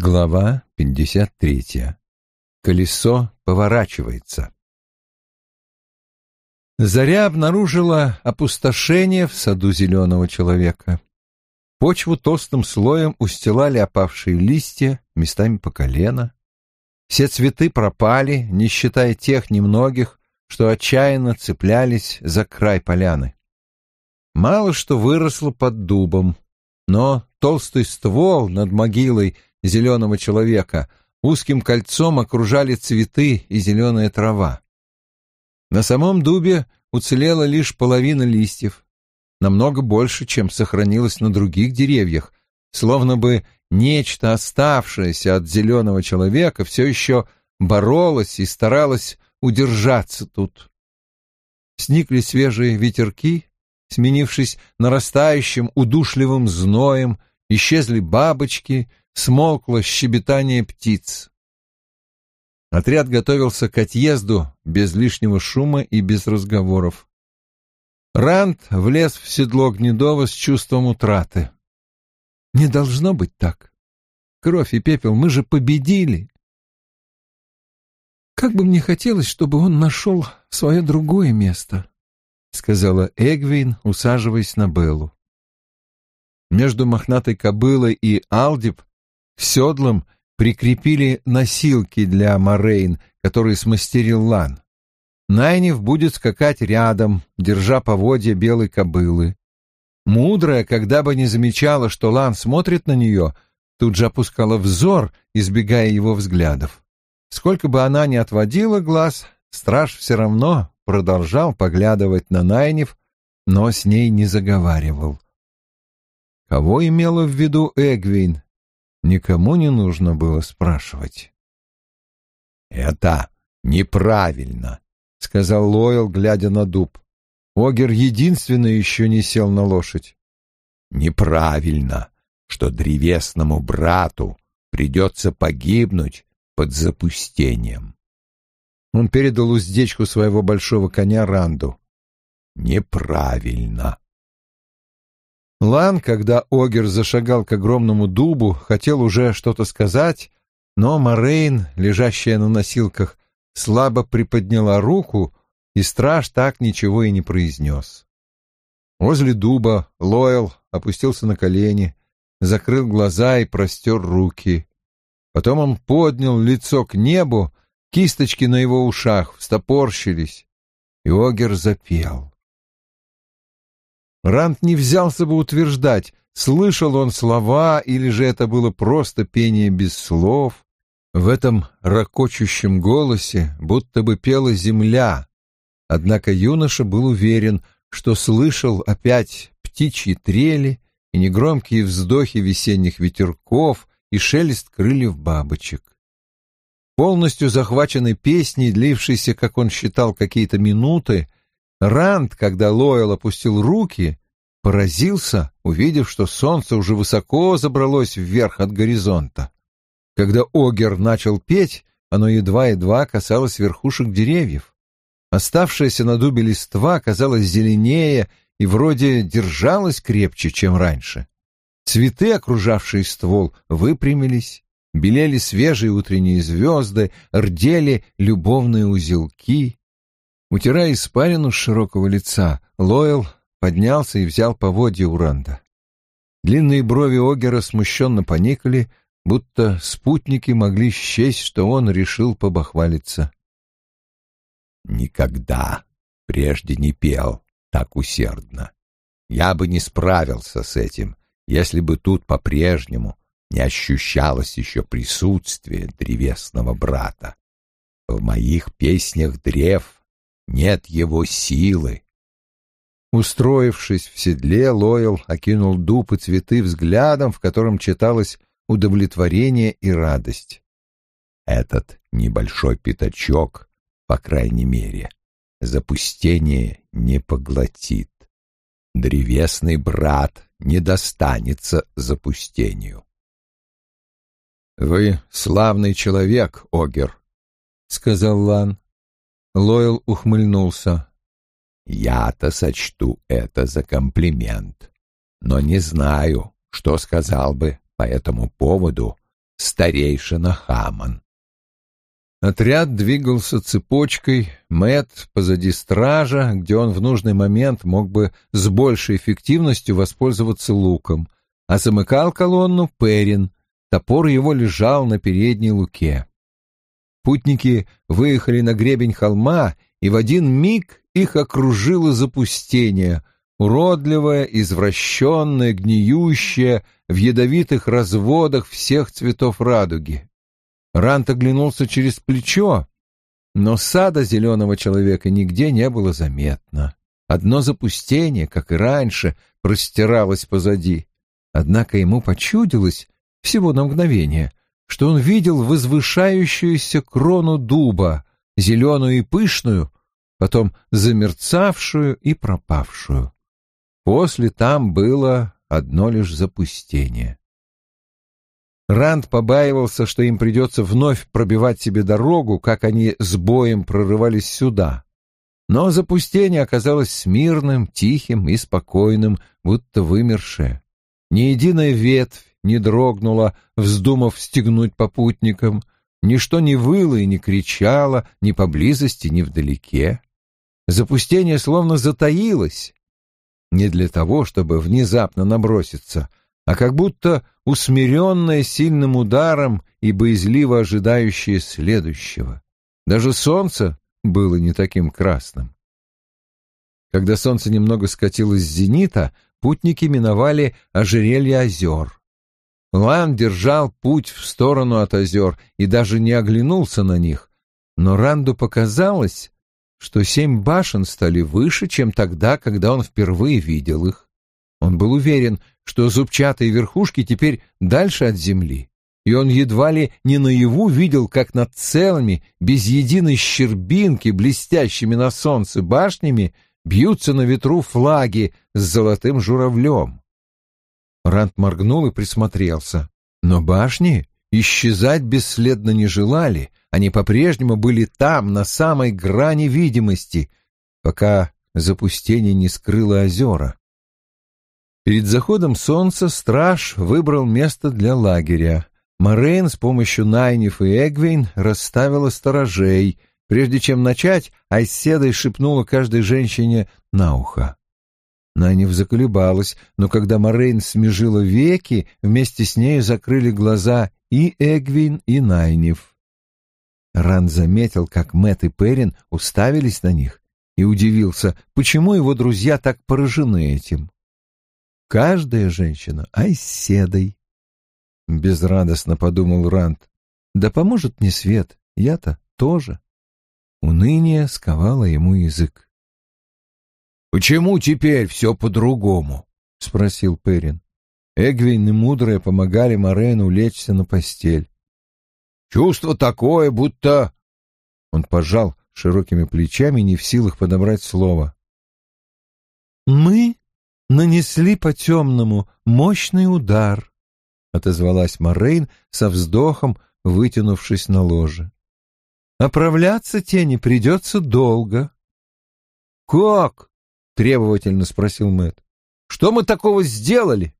Глава 53. Колесо поворачивается. Заря обнаружила опустошение в саду зеленого человека. Почву толстым слоем устилали опавшие листья, местами по колено. Все цветы пропали, не считая тех немногих, что отчаянно цеплялись за край поляны. Мало что выросло под дубом, но толстый ствол над могилой — зеленого человека, узким кольцом окружали цветы и зеленая трава. На самом дубе уцелела лишь половина листьев, намного больше, чем сохранилось на других деревьях, словно бы нечто, оставшееся от зеленого человека, все еще боролось и старалось удержаться тут. Сникли свежие ветерки, сменившись нарастающим удушливым зноем, исчезли бабочки, смолкло щебетание птиц. Отряд готовился к отъезду без лишнего шума и без разговоров. Ранд влез в седло Гнедова с чувством утраты. «Не должно быть так. Кровь и пепел, мы же победили!» «Как бы мне хотелось, чтобы он нашел свое другое место», — сказала Эгвин, усаживаясь на Беллу. Между мохнатой кобылой и Алдип к седлам прикрепили носилки для Морейн, которые смастерил Лан. Найнев будет скакать рядом, держа поводья белой кобылы. Мудрая, когда бы не замечала, что Лан смотрит на нее, тут же опускала взор, избегая его взглядов. Сколько бы она ни отводила глаз, страж все равно продолжал поглядывать на Найнев, но с ней не заговаривал. Кого имела в виду Эгвин, никому не нужно было спрашивать. «Это неправильно», — сказал Лойл, глядя на дуб. Огер единственный еще не сел на лошадь. «Неправильно, что древесному брату придется погибнуть под запустением». Он передал уздечку своего большого коня Ранду. «Неправильно, Лан, когда Огер зашагал к огромному дубу, хотел уже что-то сказать, но Морейн, лежащая на носилках, слабо приподняла руку, и страж так ничего и не произнес. Возле дуба Лойл опустился на колени, закрыл глаза и простер руки. Потом он поднял лицо к небу, кисточки на его ушах встопорщились, и Огер запел. Рант не взялся бы утверждать, слышал он слова или же это было просто пение без слов. В этом ракочущем голосе будто бы пела земля. Однако юноша был уверен, что слышал опять птичьи трели и негромкие вздохи весенних ветерков и шелест крыльев бабочек. Полностью захваченный песней, длившейся, как он считал, какие-то минуты, Ранд, когда Лойл опустил руки, поразился, увидев, что солнце уже высоко забралось вверх от горизонта. Когда Огер начал петь, оно едва-едва касалось верхушек деревьев. Оставшаяся на дубе листва казалась зеленее и вроде держалась крепче, чем раньше. Цветы, окружавшие ствол, выпрямились, белели свежие утренние звезды, рдели любовные узелки. Утирая испарину с широкого лица, Лойл поднялся и взял поводья Уранда. Длинные брови Огера смущенно поникли, будто спутники могли счесть, что он решил побахвалиться. «Никогда прежде не пел так усердно. Я бы не справился с этим, если бы тут по-прежнему не ощущалось еще присутствие древесного брата. В моих песнях древ нет его силы. Устроившись в седле, Лойл окинул дуб и цветы взглядом, в котором читалось удовлетворение и радость. Этот небольшой пятачок, по крайней мере, запустение не поглотит. Древесный брат не достанется запустению. «Вы славный человек, Огер», — сказал Лан. Лойл ухмыльнулся. «Я-то сочту это за комплимент, но не знаю, что сказал бы по этому поводу старейшина Хаман. Отряд двигался цепочкой, Мэт позади стража, где он в нужный момент мог бы с большей эффективностью воспользоваться луком, а замыкал колонну Перин, топор его лежал на передней луке. Путники выехали на гребень холма, и в один миг их окружило запустение, уродливое, извращенное, гниющее, в ядовитых разводах всех цветов радуги. Рант оглянулся через плечо, но сада зеленого человека нигде не было заметно. Одно запустение, как и раньше, простиралось позади. Однако ему почудилось, всего на мгновение, что он видел возвышающуюся крону дуба, зеленую и пышную, потом замерцавшую и пропавшую. После там было одно лишь запустение. Ранд побаивался, что им придется вновь пробивать себе дорогу, как они с боем прорывались сюда. Но запустение оказалось смирным, тихим и спокойным, будто вымершее. Ни единая ветвь не дрогнула, вздумав стегнуть попутникам, ничто не выло и не кричало ни поблизости, ни вдалеке. Запустение словно затаилось, не для того, чтобы внезапно наброситься, а как будто усмиренная сильным ударом и боязливо ожидающая следующего. Даже солнце было не таким красным. Когда солнце немного скатилось с зенита, путники миновали ожерелье озер. Лан держал путь в сторону от озер и даже не оглянулся на них, но Ранду показалось, что семь башен стали выше, чем тогда, когда он впервые видел их. Он был уверен, что зубчатые верхушки теперь дальше от земли, и он едва ли не наяву видел, как над целыми, без единой щербинки, блестящими на солнце башнями, бьются на ветру флаги с золотым журавлем. Рант моргнул и присмотрелся. Но башни исчезать бесследно не желали, они по-прежнему были там, на самой грани видимости, пока запустение не скрыло озера. Перед заходом солнца страж выбрал место для лагеря. Морейн с помощью Найниф и Эгвейн расставила сторожей. Прежде чем начать, Айседой шепнула каждой женщине на ухо. Найниф заколебалась, но когда Морейн смежила веки, вместе с нею закрыли глаза и Эгвин, и Найниф. Ран заметил, как Мэт и Перин уставились на них, и удивился, почему его друзья так поражены этим. Каждая женщина айседой. Безрадостно подумал Ранд. Да поможет мне свет, я-то тоже. Уныние сковало ему язык. «Почему теперь все по-другому?» — спросил Перин. Эгвин и Мудрая помогали Морену лечься на постель. «Чувство такое, будто...» Он пожал широкими плечами, не в силах подобрать слово. «Мы нанесли по темному мощный удар, — отозвалась Морейн со вздохом, вытянувшись на ложе. Оправляться тени придется долго. — Как? — требовательно спросил Мэт. Что мы такого сделали?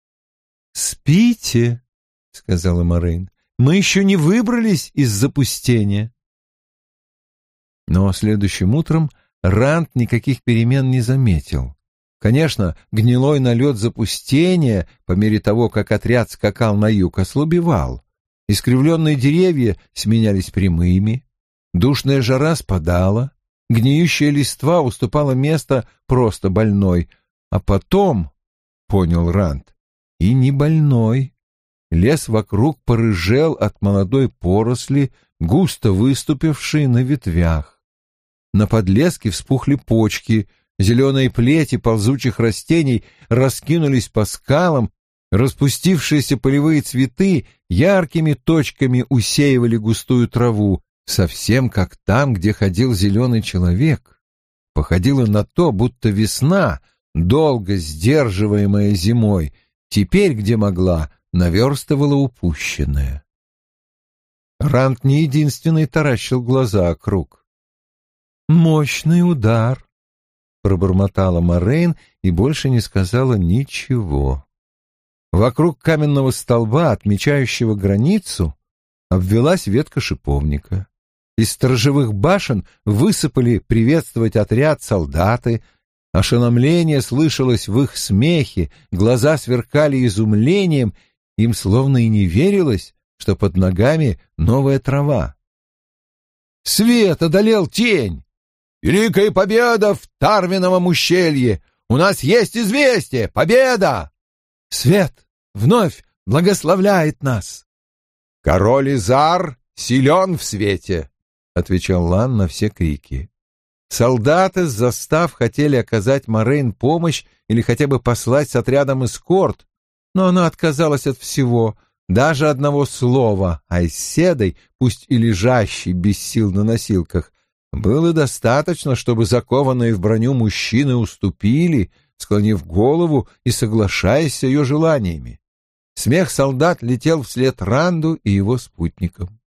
— Спите, — сказала Морейн. — Мы еще не выбрались из запустения. Но следующим утром Рант никаких перемен не заметил. Конечно, гнилой налет запустения, по мере того, как отряд скакал на юг, ослабевал. Искривленные деревья сменялись прямыми, душная жара спадала, гниющая листва уступала место просто больной, а потом, — понял Ранд, — и не больной. Лес вокруг порыжел от молодой поросли, густо выступившей на ветвях. На подлеске вспухли почки — Зеленые плети ползучих растений раскинулись по скалам, распустившиеся полевые цветы яркими точками усеивали густую траву, совсем как там, где ходил зеленый человек. Походило на то, будто весна, долго сдерживаемая зимой, теперь, где могла, наверстывала упущенное. Рант не единственный таращил глаза округ. «Мощный удар», пробормотала Морейн и больше не сказала ничего. Вокруг каменного столба, отмечающего границу, обвелась ветка шиповника. Из сторожевых башен высыпали приветствовать отряд солдаты, ошеломление слышалось в их смехе, глаза сверкали изумлением, им словно и не верилось, что под ногами новая трава. Свет одолел тень! Великая победа в Тарвиновом ущелье! У нас есть известие! Победа! Свет вновь благословляет нас! Король Изар силен в свете! — отвечал Лан на все крики. Солдаты с застав хотели оказать Морейн помощь или хотя бы послать с отрядом эскорт, но она отказалась от всего, даже одного слова, а из седой, пусть и лежащей без сил на носилках, было достаточно, чтобы закованные в броню мужчины уступили, склонив голову и соглашаясь с ее желаниями. Смех солдат летел вслед Ранду и его спутникам.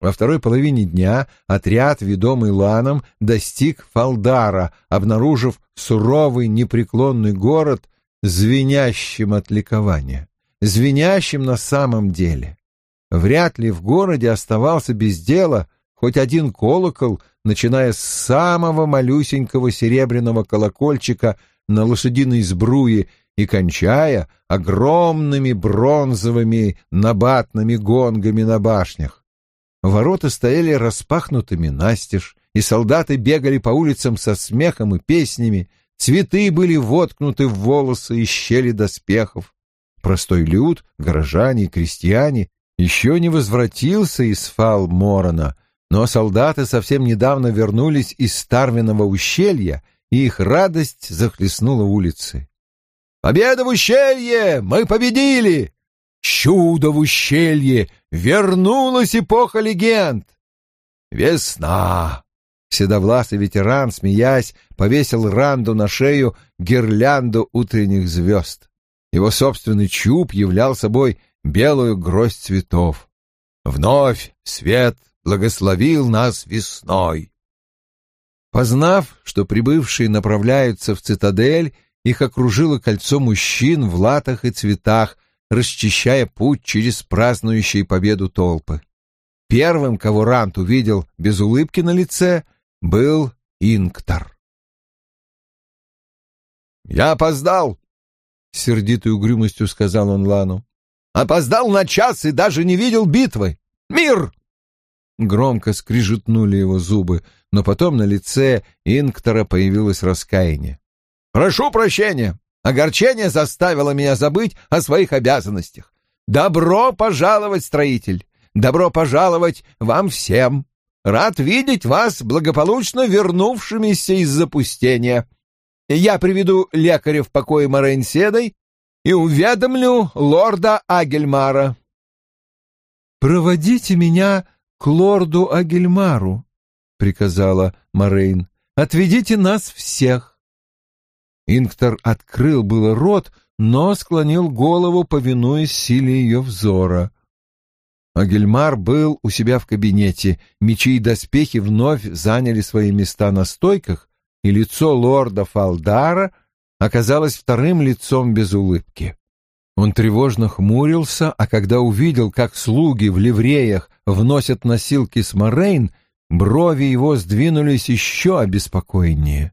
Во второй половине дня отряд, ведомый Ланом, достиг Фалдара, обнаружив суровый непреклонный город, звенящим от ликования, звенящим на самом деле. Вряд ли в городе оставался без дела хоть один колокол, начиная с самого малюсенького серебряного колокольчика на лошадиной сбруе и кончая огромными бронзовыми набатными гонгами на башнях. Ворота стояли распахнутыми настежь, и солдаты бегали по улицам со смехом и песнями, цветы были воткнуты в волосы и щели доспехов. Простой люд, горожане и крестьяне еще не возвратился из фал Морона — но солдаты совсем недавно вернулись из Старвиного ущелья, и их радость захлестнула улицы. «Победа в ущелье! Мы победили! Чудо в ущелье! Вернулась эпоха легенд! Весна!» Седовласый ветеран, смеясь, повесил Ранду на шею гирлянду утренних звезд. Его собственный чуб являл собой белую гроздь цветов. Вновь свет благословил нас весной. Познав, что прибывшие направляются в цитадель, их окружило кольцо мужчин в латах и цветах, расчищая путь через празднующие победу толпы. Первым, кого Рант увидел без улыбки на лице, был Инктор. «Я опоздал!» — сердитой угрюмостью сказал он Лану. «Опоздал на час и даже не видел битвы! Мир! Громко скрижетнули его зубы, но потом на лице Инктора появилось раскаяние. «Прошу прощения. Огорчение заставило меня забыть о своих обязанностях. Добро пожаловать, строитель! Добро пожаловать вам всем! Рад видеть вас благополучно вернувшимися из запустения. Я приведу лекаря в покое Моренседой и уведомлю лорда Агельмара». «Проводите меня к лорду Агельмару, — приказала Морейн. — Отведите нас всех. Инктор открыл было рот, но склонил голову, повинуясь силе ее взора. Агельмар был у себя в кабинете, мечи и доспехи вновь заняли свои места на стойках, и лицо лорда Фалдара оказалось вторым лицом без улыбки. Он тревожно хмурился, а когда увидел, как слуги в ливреях вносят носилки с Морейн, брови его сдвинулись еще обеспокоеннее.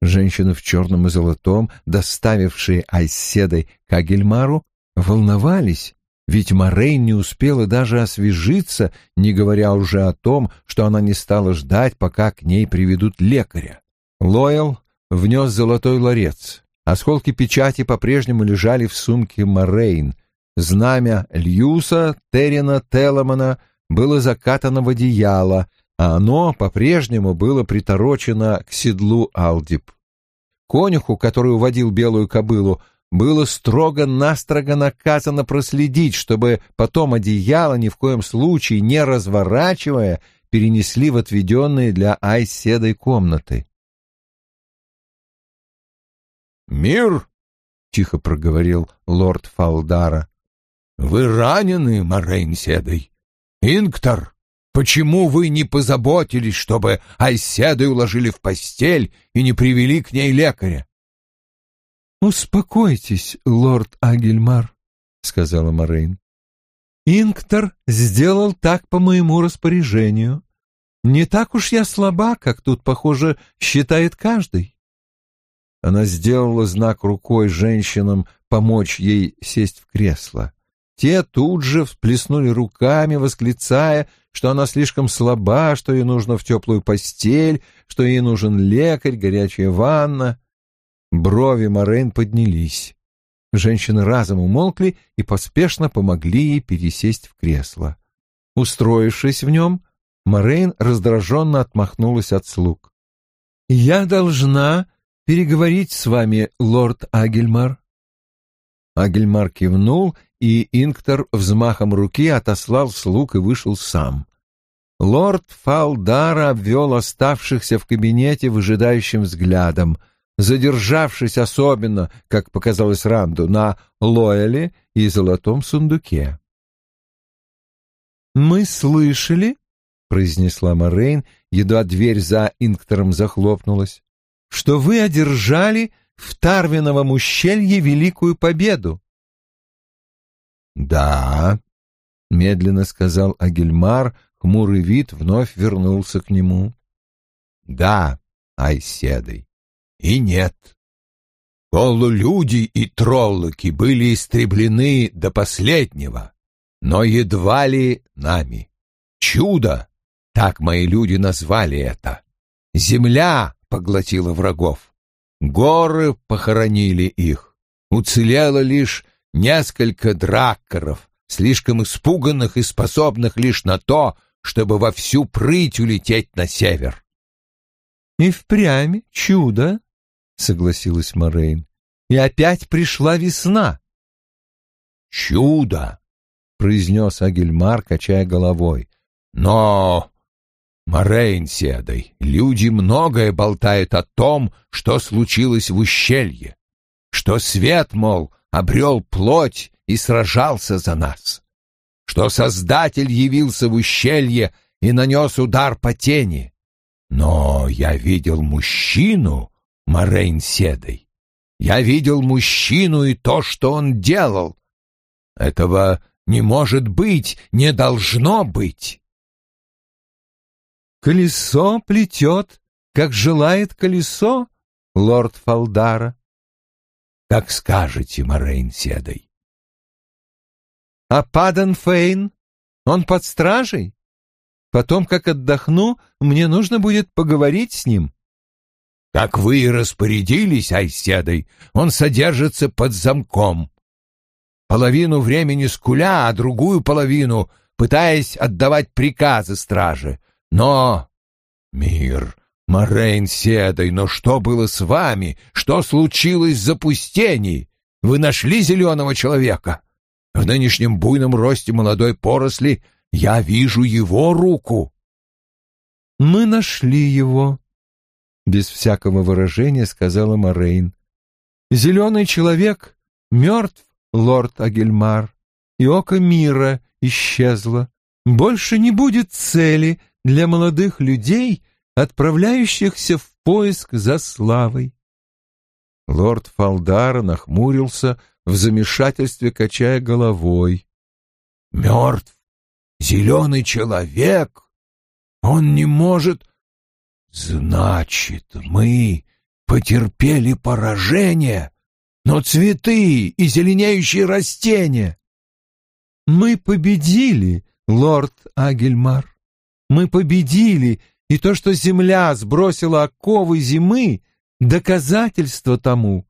Женщины в черном и золотом, доставившие Айседой Кагельмару, волновались, ведь Морейн не успела даже освежиться, не говоря уже о том, что она не стала ждать, пока к ней приведут лекаря. Лойл внес золотой ларец. Осколки печати по-прежнему лежали в сумке Морейн. Знамя Льюса, Террина, Телемана было закатано в одеяло, а оно по-прежнему было приторочено к седлу Алдип. Конюху, который уводил белую кобылу, было строго-настрого наказано проследить, чтобы потом одеяло ни в коем случае, не разворачивая, перенесли в отведенные для Айседой комнаты. «Мир!» — тихо проговорил лорд Фалдара. «Вы ранены, Морейн Седой? Инктор, почему вы не позаботились, чтобы Айседой уложили в постель и не привели к ней лекаря?» «Успокойтесь, лорд Агельмар», — сказала Морейн. «Инктор сделал так по моему распоряжению. Не так уж я слаба, как тут, похоже, считает каждый». Она сделала знак рукой женщинам помочь ей сесть в кресло. Те тут же всплеснули руками, восклицая, что она слишком слаба, что ей нужно в теплую постель, что ей нужен лекарь, горячая ванна. Брови Морейн поднялись. Женщины разом умолкли и поспешно помогли ей пересесть в кресло. Устроившись в нем, Морейн раздраженно отмахнулась от слуг. «Я должна переговорить с вами, лорд Агельмар». Агельмар кивнул, и Инктор взмахом руки отослал слуг и вышел сам. Лорд Фалдара обвел оставшихся в кабинете выжидающим взглядом — задержавшись особенно, как показалось Ранду, на Лоэле и золотом сундуке. «Мы слышали», — произнесла Морейн, едва дверь за Инктором захлопнулась, «что вы одержали в Тарвиновом ущелье великую победу». «Да», — медленно сказал Агильмар, хмурый вид вновь вернулся к нему. «Да, Айседой, и нет. Полулюди и троллоки были истреблены до последнего, но едва ли нами. Чудо, так мои люди назвали это. Земля поглотила врагов, горы похоронили их. Уцелело лишь несколько драккаров, слишком испуганных и способных лишь на то, чтобы во всю прыть улететь на север. — И впрямь чудо, согласилась Морейн. И опять пришла весна. Чудо, произнес Агельмар, качая головой. Но Морейн седой, люди многое болтают о том, что случилось в ущелье, что свет, мол, обрел плоть и сражался за нас, что Создатель явился в ущелье и нанес удар по тени. Но я видел мужчину, Морейн Седой. Я видел мужчину и то, что он делал. Этого не может быть, не должно быть. Колесо плетет, как желает колесо, лорд Фалдара. Как скажете, Морейн Седой. А Падан Фейн, он под стражей? Потом, как отдохну, мне нужно будет поговорить с ним. Как вы и распорядились, Айседой, он содержится под замком. Половину времени скуля, а другую половину пытаясь отдавать приказы страже. Но... Мир, Морейн Седой, но что было с вами? Что случилось в запустении? Вы нашли зеленого человека? В нынешнем буйном росте молодой поросли я вижу его руку. Мы нашли его, без всякого выражения сказала Морейн. «Зеленый человек мертв, лорд Агельмар, и око мира исчезло. Больше не будет цели для молодых людей, отправляющихся в поиск за славой». Лорд Фалдар нахмурился в замешательстве, качая головой. «Мертв? Зеленый человек? Он не может...» Значит, мы потерпели поражение, но цветы и зеленеющие растения... Мы победили, лорд Агельмар. Мы победили, и то, что земля сбросила оковы зимы, доказательство тому.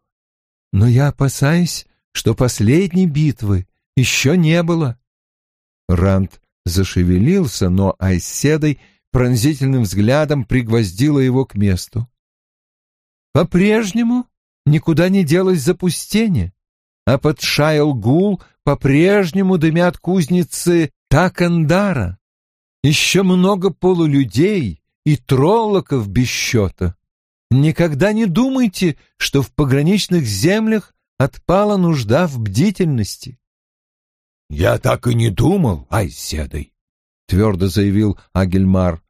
Но я опасаюсь, что последней битвы еще не было. Ранд зашевелился, но Айседой пронзительным взглядом пригвоздила его к месту. По-прежнему никуда не делось запустение, а под Шайл-Гул по-прежнему дымят кузницы Такандара. Еще много полулюдей и троллоков без счета. Никогда не думайте, что в пограничных землях отпала нужда в бдительности. — Я так и не думал, Айседой, — твердо заявил Агельмар.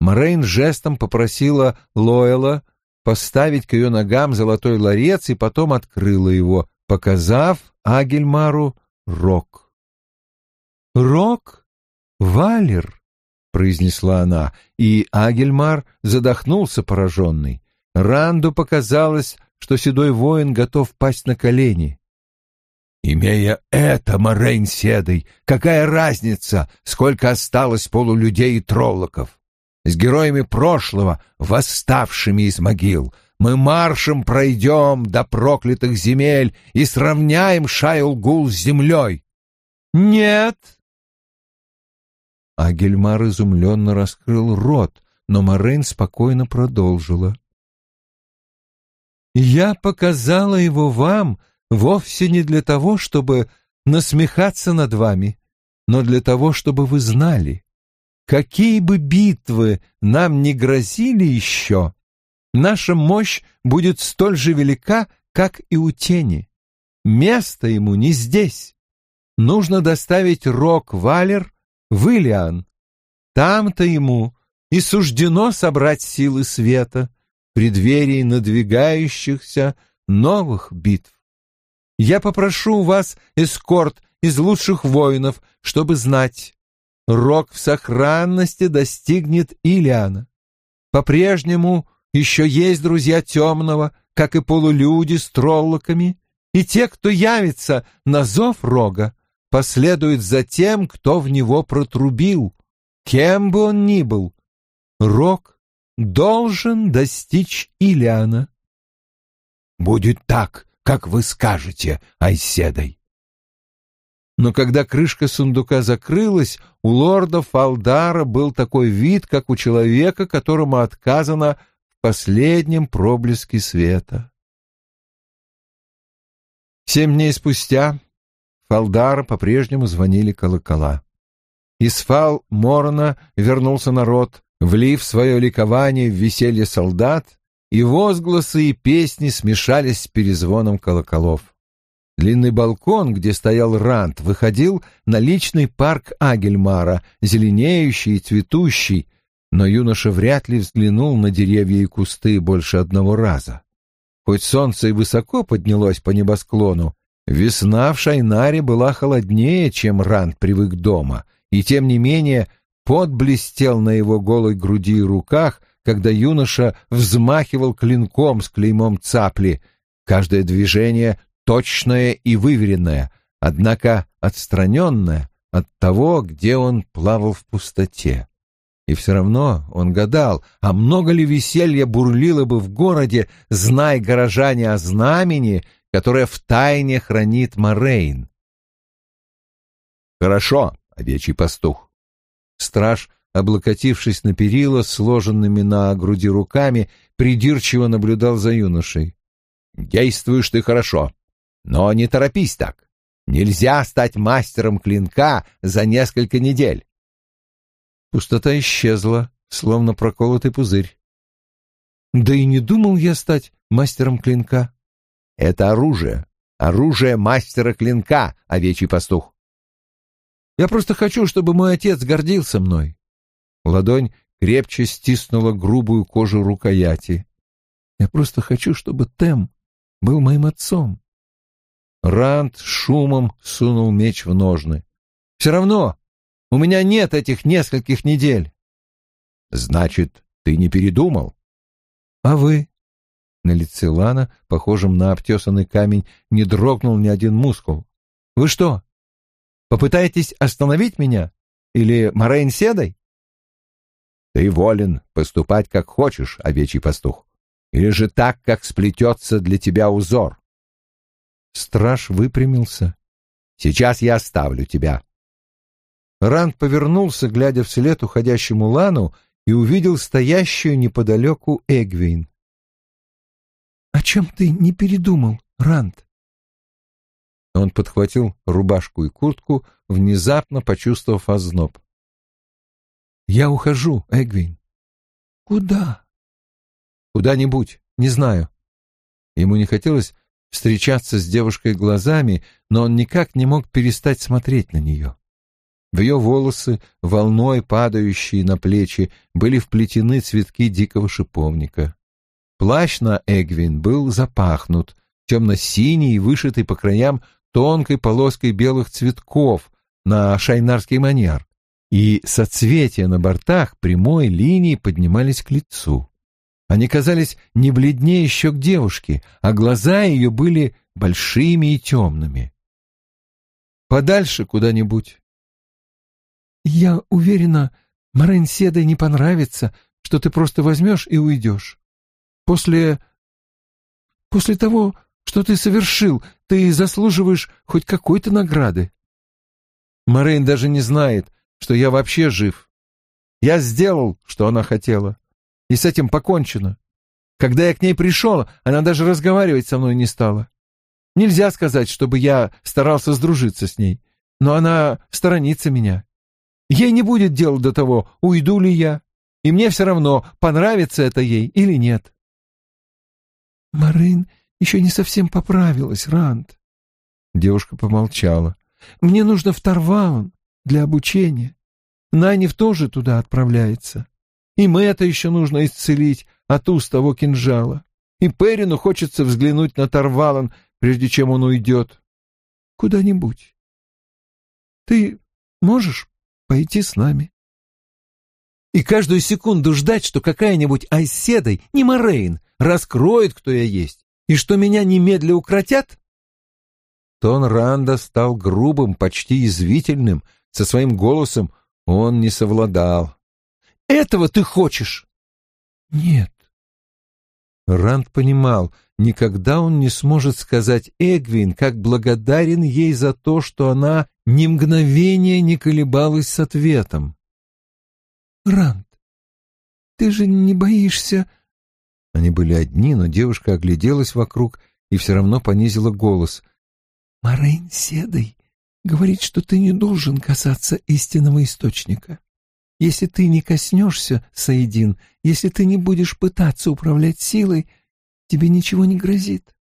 Морейн жестом попросила Лойла поставить к ее ногам золотой ларец и потом открыла его, показав Агельмару рог. «Рог? Валер!» — произнесла она, и Агельмар задохнулся пораженный. Ранду показалось, что седой воин готов пасть на колени. «Имея это, Морейн Седой, какая разница, сколько осталось полулюдей и троллоков? С героями прошлого, восставшими из могил, мы маршем пройдем до проклятых земель и сравняем Шайлгул с землей». «Нет!» Агельмар изумленно раскрыл рот, но Морейн спокойно продолжила. «Я показала его вам вовсе не для того, чтобы насмехаться над вами, но для того, чтобы вы знали, какие бы битвы нам не грозили еще, наша мощь будет столь же велика, как и у тени. Место ему не здесь. Нужно доставить Рок-Валер в Илиан. Там-то ему и суждено собрать силы света — преддверии надвигающихся новых битв. Я попрошу у вас эскорт из лучших воинов, чтобы знать, рок в сохранности достигнет Илиана. По-прежнему еще есть друзья темного, как и полулюди с троллоками, и те, кто явится на зов рога, последуют за тем, кто в него протрубил, кем бы он ни был. Рог должен достичь Илиана. «Будет так, как вы скажете, Айседой». Но когда крышка сундука закрылась, у лорда Фалдара был такой вид, как у человека, которому отказано в последнем проблеске света. Семь дней спустя Фалдара по-прежнему звонили колокола. Из Фал Морона вернулся народ, влив свое ликование в веселье солдат, и возгласы и песни смешались с перезвоном колоколов. Длинный балкон, где стоял Рант, выходил на личный парк Агельмара, зеленеющий и цветущий, но юноша вряд ли взглянул на деревья и кусты больше одного раза. Хоть солнце и высоко поднялось по небосклону, весна в Шайнаре была холоднее, чем Рант привык дома, и тем не менее — Пот блестел на его голой груди и руках, когда юноша взмахивал клинком с клеймом цапли. Каждое движение точное и выверенное, однако отстраненное от того, где он плавал в пустоте. И все равно он гадал, а много ли веселья бурлило бы в городе, зная горожане о знамени, которое втайне хранит Морейн. «Хорошо, овечий пастух», Страж, облокотившись на перила, сложенными на груди руками, придирчиво наблюдал за юношей. «Действуешь ты хорошо, но не торопись так. Нельзя стать мастером клинка за несколько недель». Пустота исчезла, словно проколотый пузырь. «Да и не думал я стать мастером клинка». «Это оружие. Оружие мастера клинка, овечий пастух. Я просто хочу, чтобы мой отец гордился мной. Ладонь крепче стиснула грубую кожу рукояти. Я просто хочу, чтобы Тем был моим отцом. Ранд шумом сунул меч в ножны. Все равно у меня нет этих нескольких недель. Значит, ты не передумал? А вы? На лице Лана, похожем на обтесанный камень, не дрогнул ни один мускул. Вы что, Попытаетесь остановить меня? Или Морейн седой? Ты волен поступать как хочешь, овечий пастух. Или же так, как сплетется для тебя узор. Страж выпрямился. Сейчас я оставлю тебя. Ранд повернулся, глядя вслед уходящему Лану, и увидел стоящую неподалеку Эгвин. — О чем ты не передумал, Ранд? Он подхватил рубашку и куртку, внезапно почувствовав озноб. «Я ухожу, Эгвин». «Куда?» «Куда-нибудь, не знаю». Ему не хотелось встречаться с девушкой глазами, но он никак не мог перестать смотреть на нее. В ее волосы, волной падающие на плечи, были вплетены цветки дикого шиповника. Плащ на Эгвин был запахнут, темно-синий вышитый по краям тонкой полоской белых цветков на шайнарский манер, и соцветия на бортах прямой линией поднимались к лицу. Они казались не бледнее щек девушки, а глаза ее были большими и темными. «Подальше куда-нибудь». «Я уверена, Марен Седой не понравится, что ты просто возьмешь и уйдешь. После... после того, что ты совершил, ты заслуживаешь хоть какой-то награды. Морейн даже не знает, что я вообще жив. Я сделал, что она хотела, и с этим покончено. Когда я к ней пришел, она даже разговаривать со мной не стала. Нельзя сказать, чтобы я старался сдружиться с ней, но она сторонится меня. Ей не будет дела до того, уйду ли я, и мне все равно, понравится это ей или нет. Марин еще не совсем поправилась, Ранд. Девушка помолчала. Мне нужно в Тарваун для обучения. Найнев тоже туда отправляется. И это еще нужно исцелить от уст того кинжала. И Перину хочется взглянуть на Тарвалан, прежде чем он уйдет. Куда-нибудь. Ты можешь пойти с нами? И каждую секунду ждать, что какая-нибудь Айседой, не Морейн, раскроет, кто я есть, и что меня немедля укротят? Тон Ранда стал грубым, почти извительным. Со своим голосом он не совладал. «Этого ты хочешь?» «Нет». Ранд понимал, никогда он не сможет сказать Эгвин, как благодарен ей за то, что она ни мгновения не колебалась с ответом. «Ранд, ты же не боишься...» Они были одни, но девушка огляделась вокруг и все равно понизила голос. Марейн Седой говорит, что ты не должен касаться истинного источника. Если ты не коснешься, Саидин, если ты не будешь пытаться управлять силой, тебе ничего не грозит.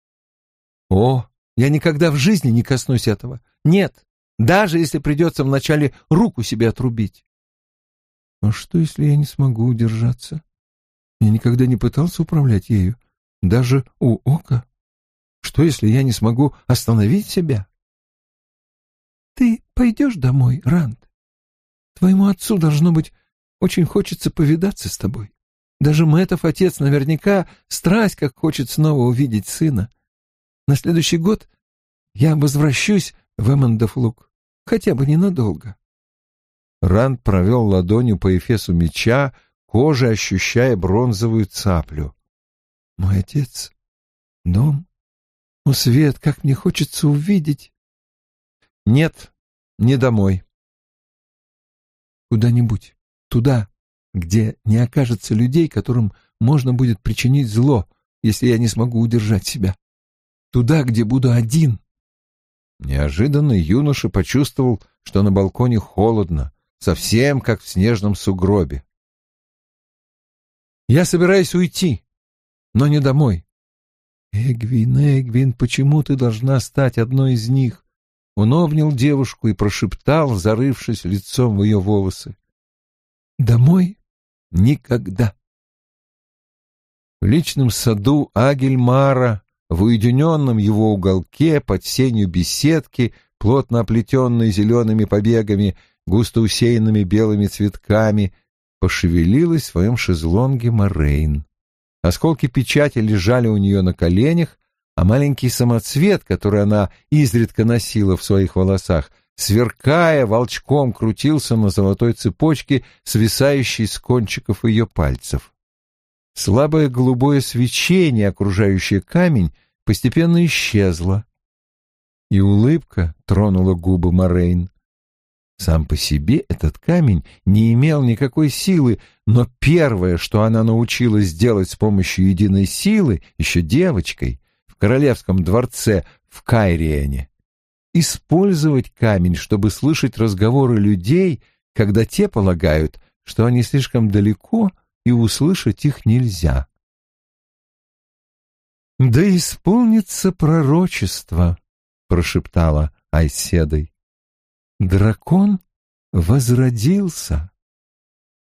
О, я никогда в жизни не коснусь этого. Нет, даже если придется вначале руку себе отрубить. А что, если я не смогу удержаться? Я никогда не пытался управлять ею, даже у ока. Что, если я не смогу остановить себя? Ты пойдешь домой, Ранд? Твоему отцу, должно быть, очень хочется повидаться с тобой. Даже Мэтов отец наверняка страсть, как хочет снова увидеть сына. На следующий год я возвращусь в Эммондофлук, хотя бы ненадолго. Ранд провел ладонью по эфесу меча, кожей ощущая бронзовую цаплю. Мой отец, дом, о, Свет, как мне хочется увидеть. Нет, не домой. Куда-нибудь, туда, где не окажется людей, которым можно будет причинить зло, если я не смогу удержать себя. Туда, где буду один. Неожиданно юноша почувствовал, что на балконе холодно, совсем как в снежном сугробе. Я собираюсь уйти, но не домой. «Эгвин, Эгвин, почему ты должна стать одной из них?» Он обнял девушку и прошептал, зарывшись лицом в ее волосы. «Домой? Никогда!» В личном саду Агельмара, в уединенном его уголке, под сенью беседки, плотно оплетенной зелеными побегами, густо усеянными белыми цветками, пошевелилась в своем шезлонге Морейн. Осколки печати лежали у нее на коленях, а маленький самоцвет, который она изредка носила в своих волосах, сверкая, волчком крутился на золотой цепочке, свисающей с кончиков ее пальцев. Слабое голубое свечение, окружающее камень, постепенно исчезло, и улыбка тронула губы Морейн. Сам по себе этот камень не имел никакой силы, но первое, что она научилась делать с помощью единой силы, еще девочкой, в королевском дворце в Кайриене, использовать камень, чтобы слышать разговоры людей, когда те полагают, что они слишком далеко и услышать их нельзя. «Да исполнится пророчество», — прошептала Айседой. Дракон возродился.